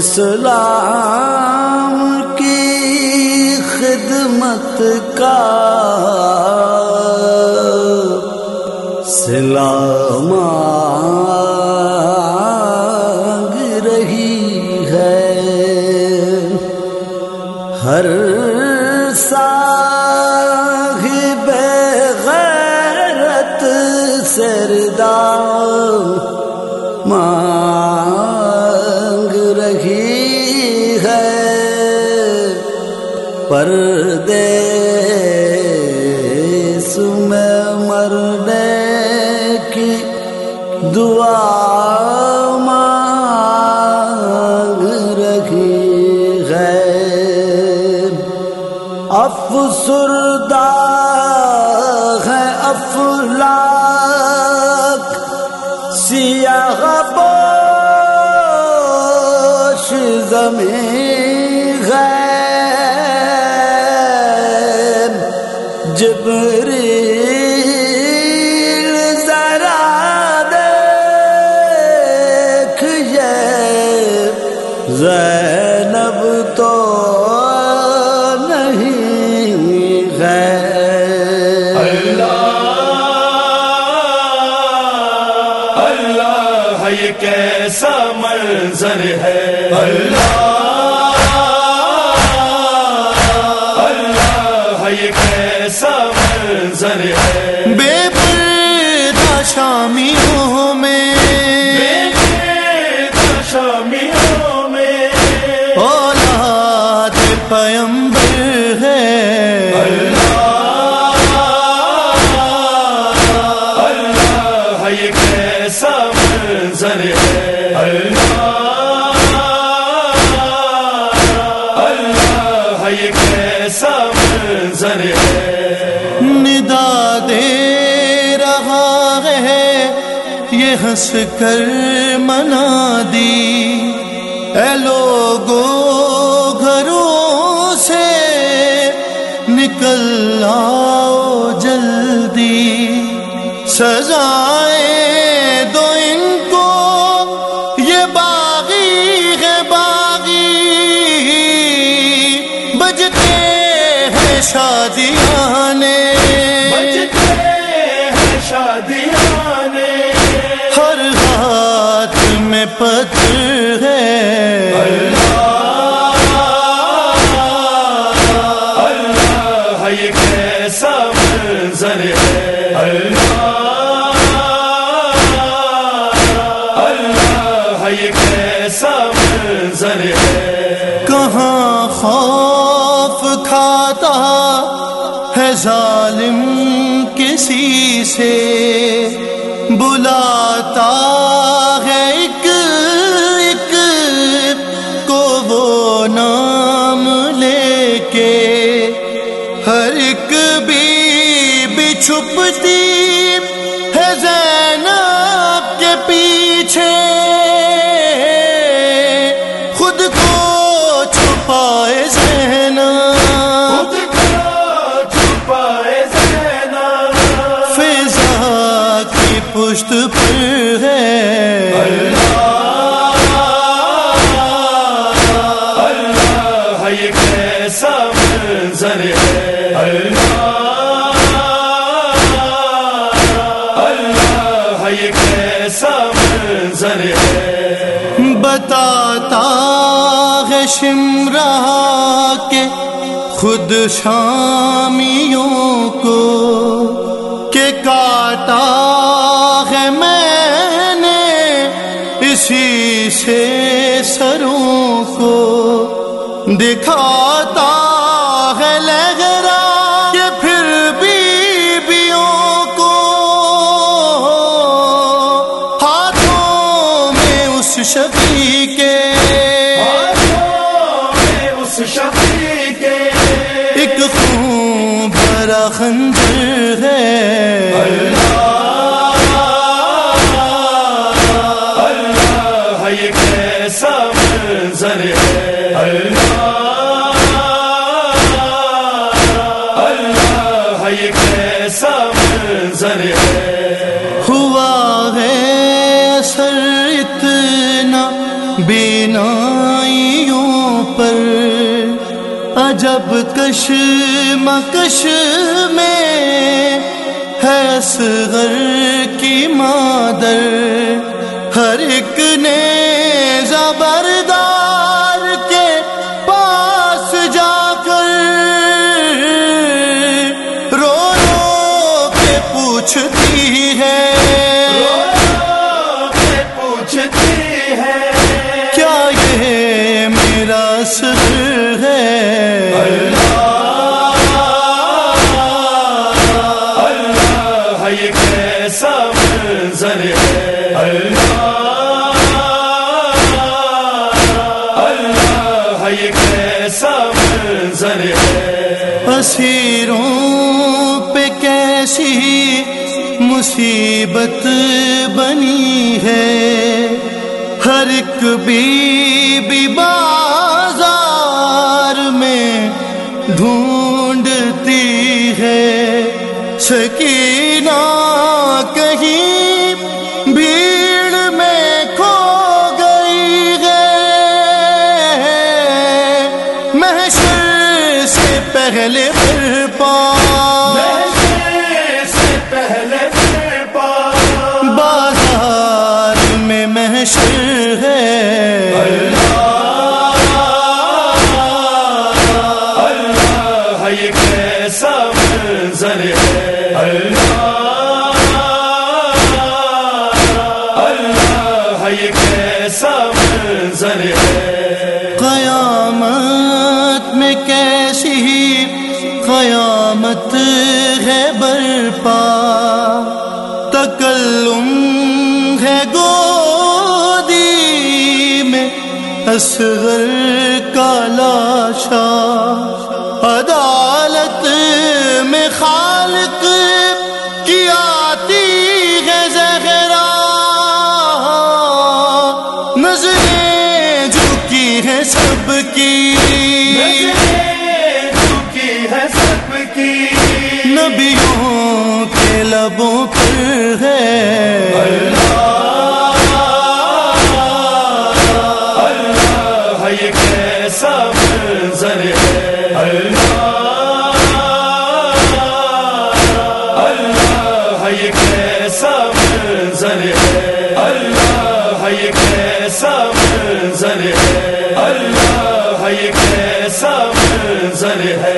اسلام کی خدمت کا سلام پردیس میں مرنے کی دعا مانگ رہی ہے افسردہ ہے افلاک۔ سیاہ بوش زمین جبریل ذرا دیکھ یہ زینب تو نہیں ہے اللہ یہ کیسا منظر ہے۔ اللہ ہنس کر منا دی۔ اے لوگو گھروں سے نکل آؤ جلدی۔ سزا میں پتھر ہے۔ اللہ یہ کیسا منظر ہے۔ اللہ اللہ یہ کیسا منظر ہے۔ ہے کے خود شامیوں کو کہ کاٹا ہے میں نے اسی سے سروں کو دکھاتا ایک خون بھرا خنجر ہے۔ اللہ کش مکش میں ہے اصغر کی مادر ہر ایک نے ایسی مصیبت بنی ہے۔ ہر ایک بی بی بازار میں ڈھونڈتی ہے۔ سکینہ کہیں ہے گودی میں اصغر کا لاشا عدالت میں خالق کی آتی ہے زہرا۔ نظریں جھکی ہے سب کی۔ چکی ہے سب کی۔ نبیوں کے لبوں پر ہے۔ کیسا منظر ہے؟ اللہ یہ کیسا منظر ہے؟